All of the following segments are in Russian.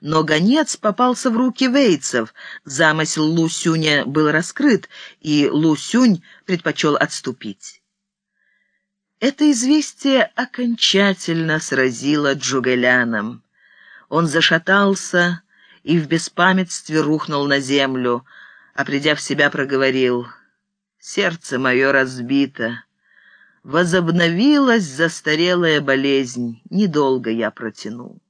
но гонец попался в руки вейцев. Замысел Лусюня был раскрыт, и Лусюнь предпочел отступить. Это известие окончательно сразило Джугеляном. Он зашатался и в беспамятстве рухнул на землю, а придя в себя, проговорил «Сердце мое разбито». Возобновилась застарелая болезнь, недолго я протянул.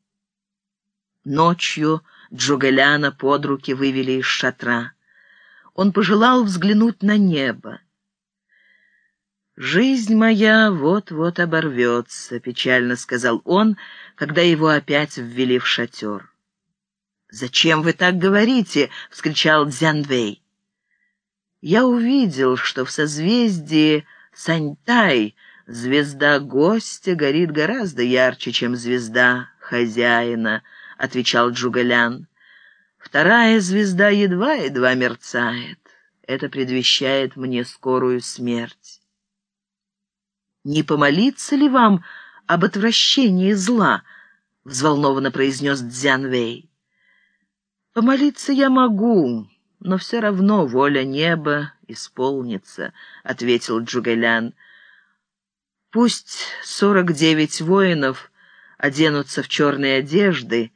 Ночью Джугеляна под руки вывели из шатра. Он пожелал взглянуть на небо. «Жизнь моя вот-вот оборвется», — печально сказал он, когда его опять ввели в шатер. «Зачем вы так говорите?» — вскричал Дзянвэй. «Я увидел, что в созвездии Саньтай звезда гостя горит гораздо ярче, чем звезда хозяина», — отвечал Джугалян. «Вторая звезда едва-едва мерцает. Это предвещает мне скорую смерть». «Не помолиться ли вам об отвращении зла?» — взволнованно произнес Дзянвэй. «Помолиться я могу, но все равно воля неба исполнится», — ответил Джугэлян. «Пусть сорок девять воинов оденутся в черные одежды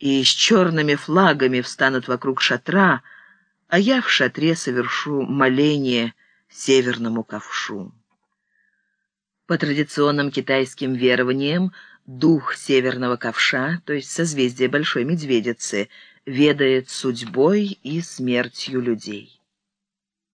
и с черными флагами встанут вокруг шатра, а я в шатре совершу моление северному ковшу». По традиционным китайским верованиям, дух северного ковша, то есть созвездие Большой Медведицы, ведает судьбой и смертью людей.